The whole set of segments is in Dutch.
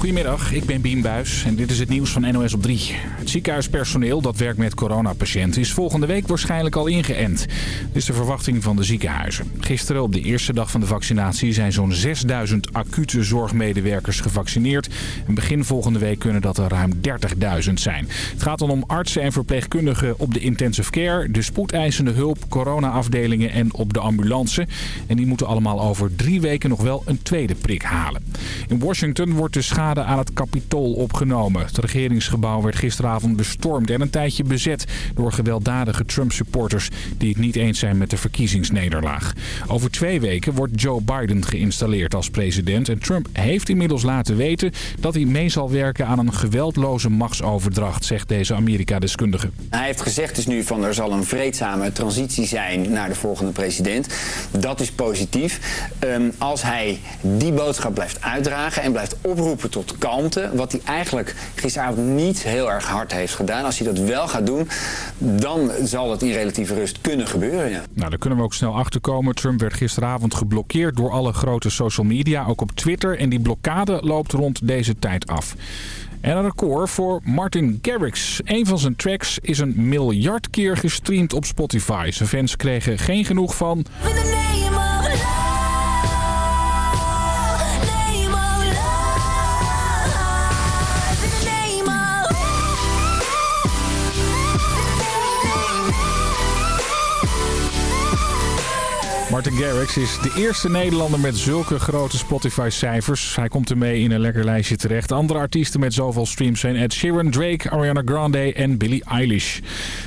Goedemiddag, ik ben Bien Buis en dit is het nieuws van NOS op 3. Het ziekenhuispersoneel dat werkt met coronapatiënten is volgende week waarschijnlijk al ingeënt. Dit is de verwachting van de ziekenhuizen. Gisteren op de eerste dag van de vaccinatie zijn zo'n 6000 acute zorgmedewerkers gevaccineerd. En begin volgende week kunnen dat er ruim 30.000 zijn. Het gaat dan om artsen en verpleegkundigen op de intensive care, de spoedeisende hulp, coronaafdelingen en op de ambulance. En die moeten allemaal over drie weken nog wel een tweede prik halen. In Washington wordt de schade aan het Capitool opgenomen. Het regeringsgebouw werd gisteravond bestormd en een tijdje bezet door gewelddadige Trump-supporters die het niet eens zijn met de verkiezingsnederlaag. Over twee weken wordt Joe Biden geïnstalleerd als president en Trump heeft inmiddels laten weten dat hij mee zal werken aan een geweldloze machtsoverdracht, zegt deze Amerika-deskundige. Hij heeft gezegd dus nu van er zal een vreedzame transitie zijn naar de volgende president. Dat is positief. Ehm, als hij die boodschap blijft uitdragen en blijft oproepen tot kalmte, wat hij eigenlijk gisteravond niet heel erg hard heeft gedaan. Als hij dat wel gaat doen, dan zal dat in relatieve rust kunnen gebeuren. Ja. Nou, daar kunnen we ook snel achter komen. Trump werd gisteravond geblokkeerd door alle grote social media, ook op Twitter. En die blokkade loopt rond deze tijd af. En een record voor Martin Garrix. Een van zijn tracks is een miljard keer gestreamd op Spotify. Zijn fans kregen geen genoeg van... Martin Garrix is de eerste Nederlander met zulke grote Spotify-cijfers. Hij komt ermee in een lekker lijstje terecht. Andere artiesten met zoveel streams zijn Ed Sheeran, Drake, Ariana Grande en Billie Eilish.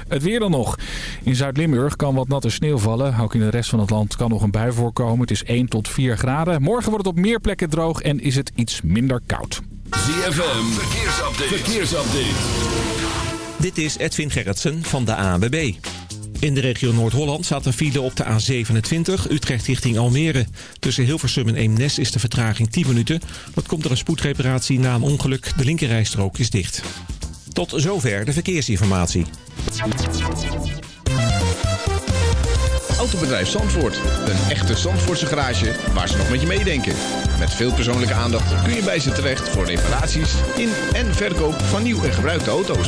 Het weer dan nog. In Zuid-Limburg kan wat natte sneeuw vallen. Ook in de rest van het land kan nog een bui voorkomen. Het is 1 tot 4 graden. Morgen wordt het op meer plekken droog en is het iets minder koud. ZFM, verkeersupdate. verkeersupdate. Dit is Edwin Gerritsen van de ANWB. In de regio Noord-Holland staat een file op de A27 Utrecht richting Almere. Tussen Hilversum en Eemnes is de vertraging 10 minuten. Dat komt door een spoedreparatie na een ongeluk. De linkerrijstrook is dicht. Tot zover de verkeersinformatie. Autobedrijf Zandvoort. Een echte Zandvoortse garage waar ze nog met je meedenken. Met veel persoonlijke aandacht kun je bij ze terecht voor reparaties in en verkoop van nieuw en gebruikte auto's.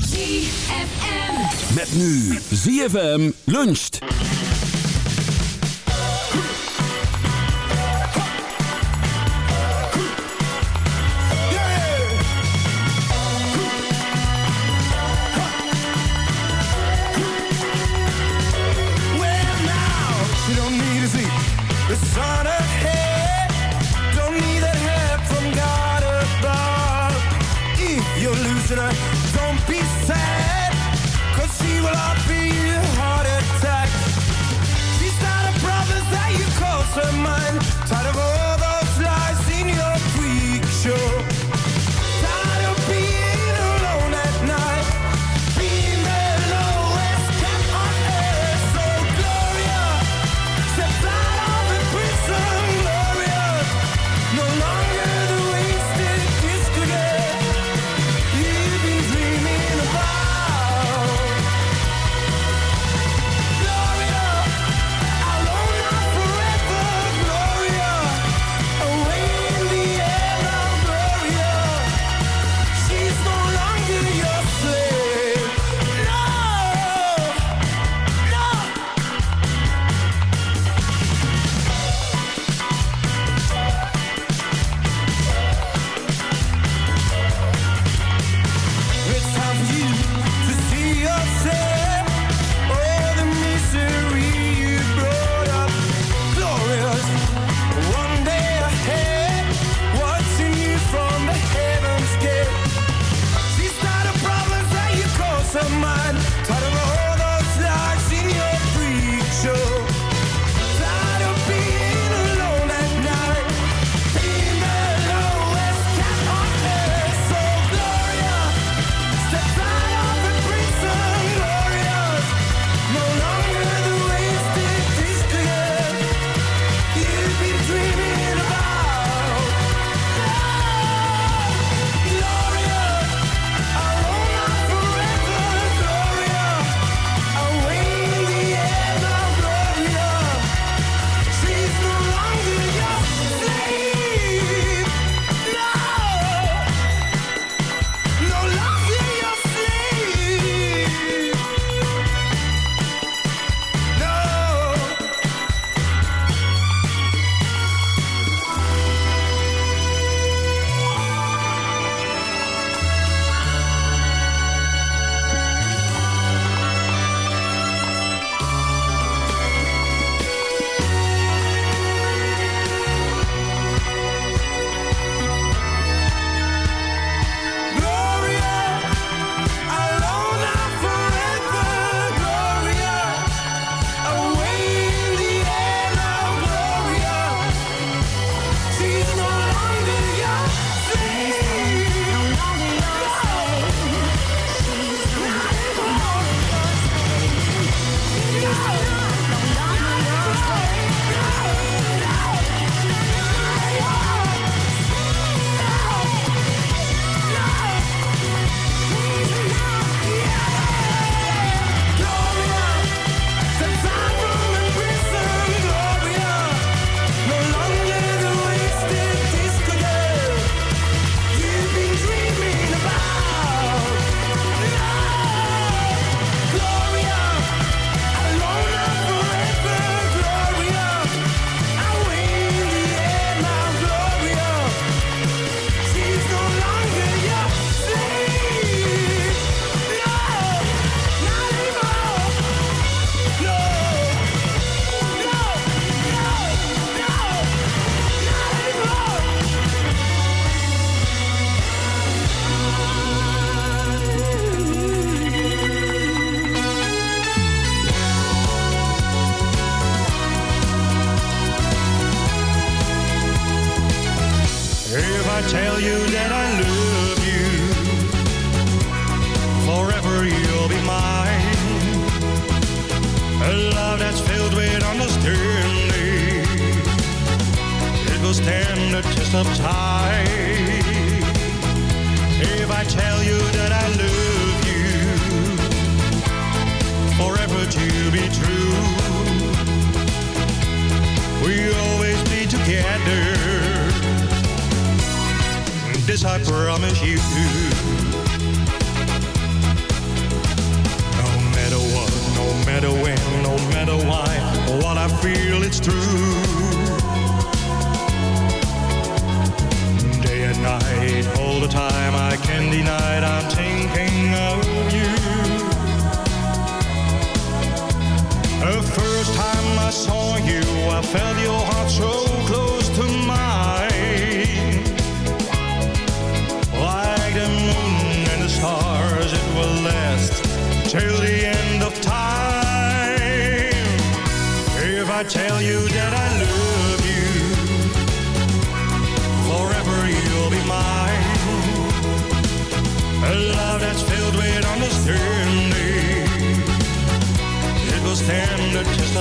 ZFM. Met nu ZFM luncht.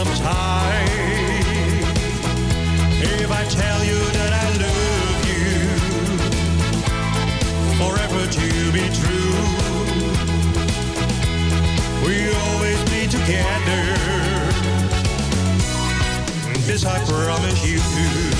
of time. If I tell you that I love you, forever to be true, we'll always be together. This I promise you.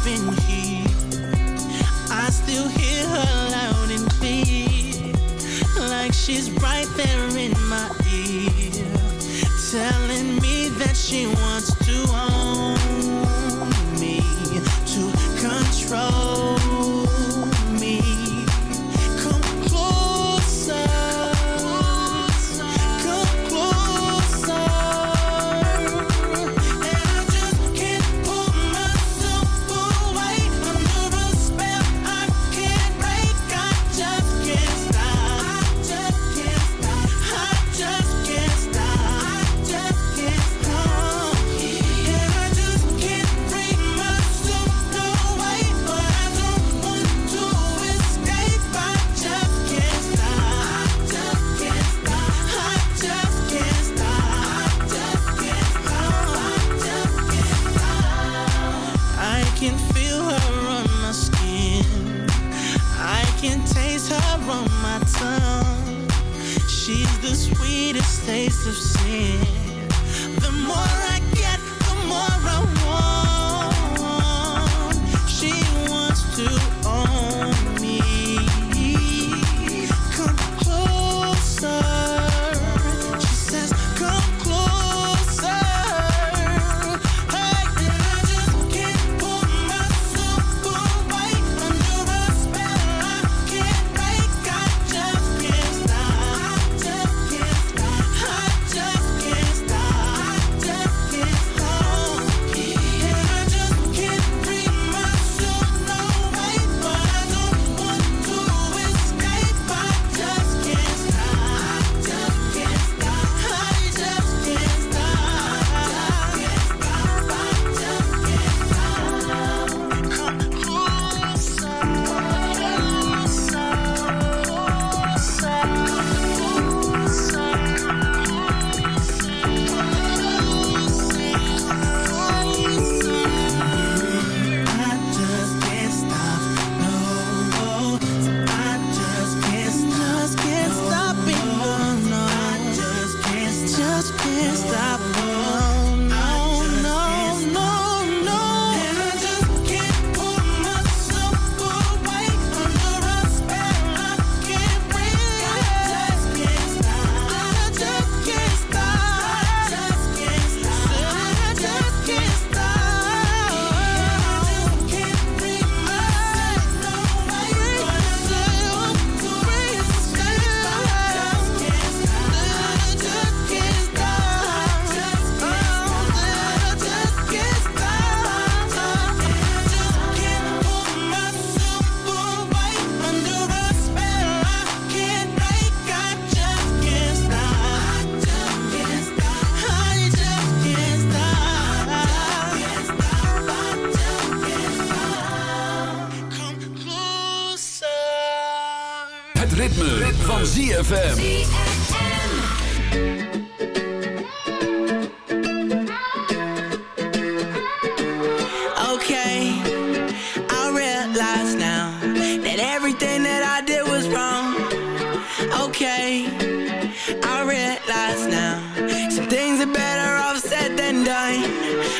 open key. I still hear her loud and clear, like she's right there in my ear, telling me that she wants.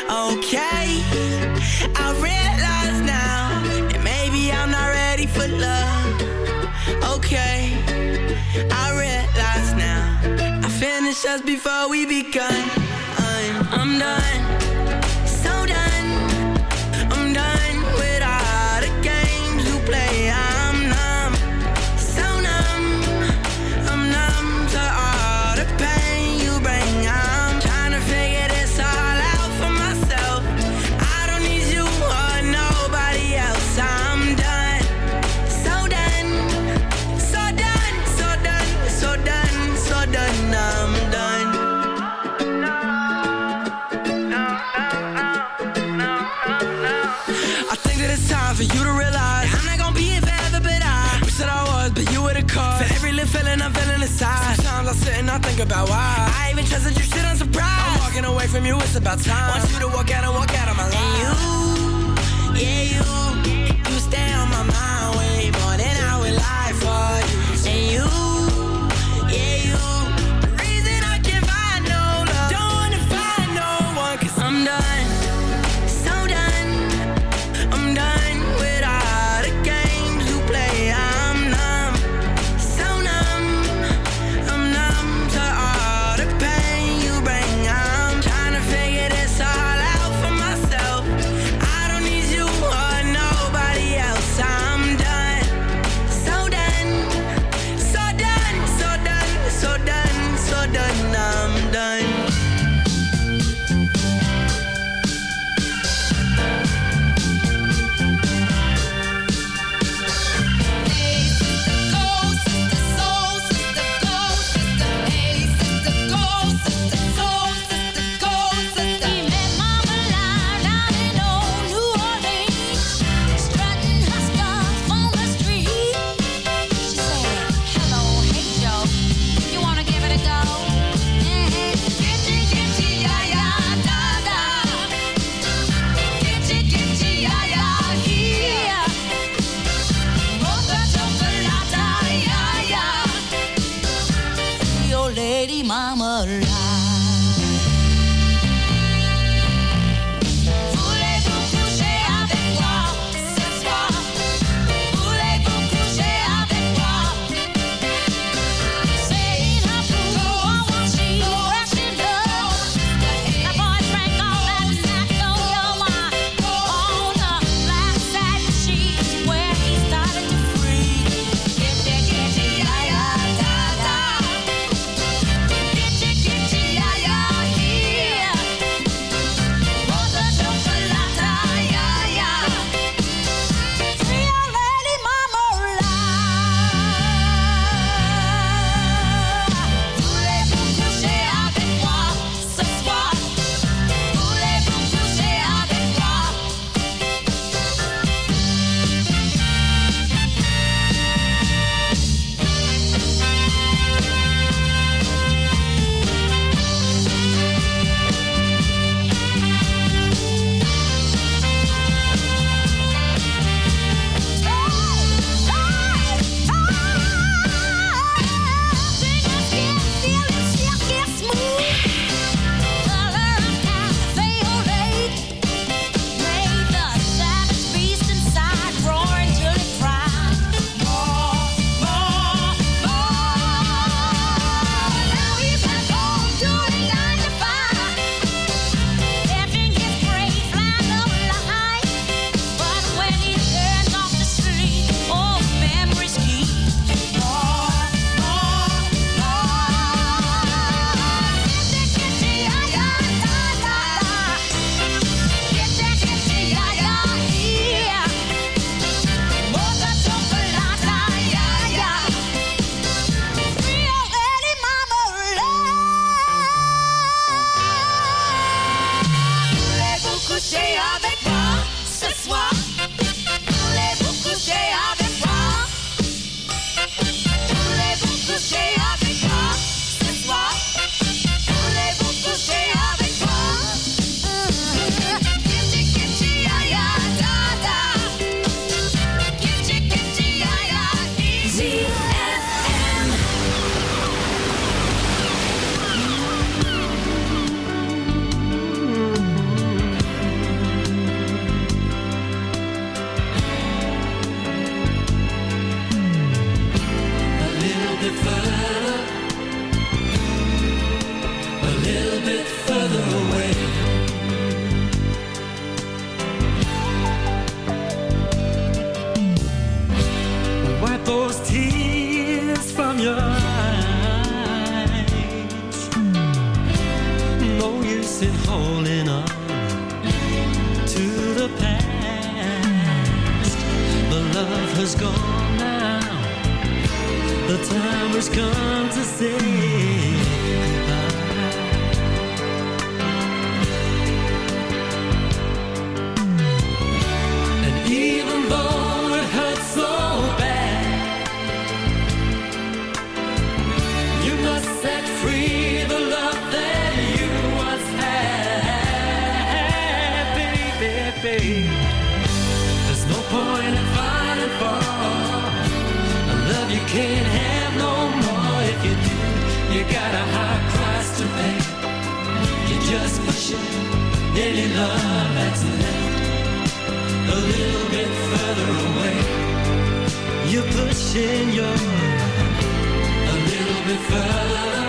okay. I realize now that maybe I'm not ready for love. Okay, I realize now. I finished us before we begun. I'm done. think about why I even trusted you, shit, on surprise. I'm walking away from you, it's about time. Want you to walk out and walk out The time has come to say pushing any love that's left a little bit further away. You're pushing your a little bit further,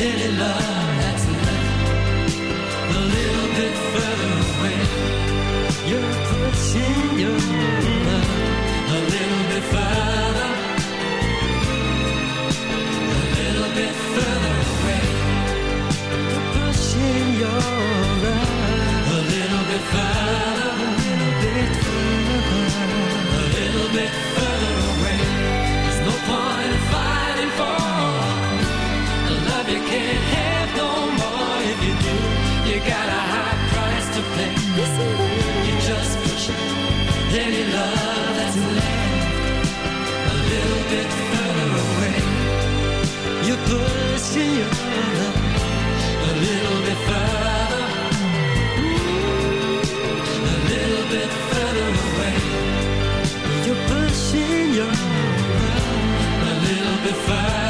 Did it love? fire.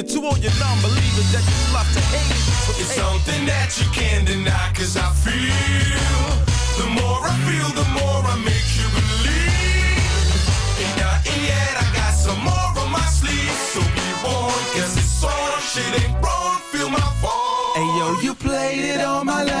to all your non-believers that just love to hate it. So It's something that you can't deny cause I feel The more I feel, the more I make you believe Ain't nothing yet, I got some more on my sleeve So be warned, cause it's on, shit ain't wrong, feel my fall Hey yo, you played it on my lecture.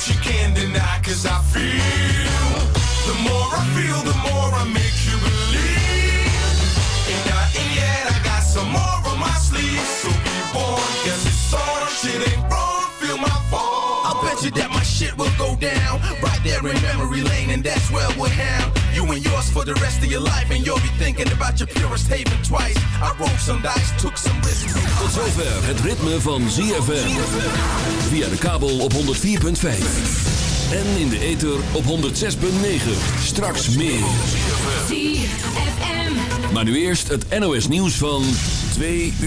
that you can't deny cause I feel The more I feel, the more I make you believe. Ain't nothing yet, I got some more on my sleeve. So be warned, cause it's on, shit ain't wrong, feel my fall I'll bet you that my shit will go down. Right there in memory lane, and that's where we're hang. You and yours for the rest of your life, and you'll be thinking about your purest haven twice. I rolled some dice, took some risks. Tot zover het ritme van ZFM. Via de kabel op 104.5. En in de ether op 106.9. Straks meer. ZFM. Maar nu eerst het NOS nieuws van 2 uur.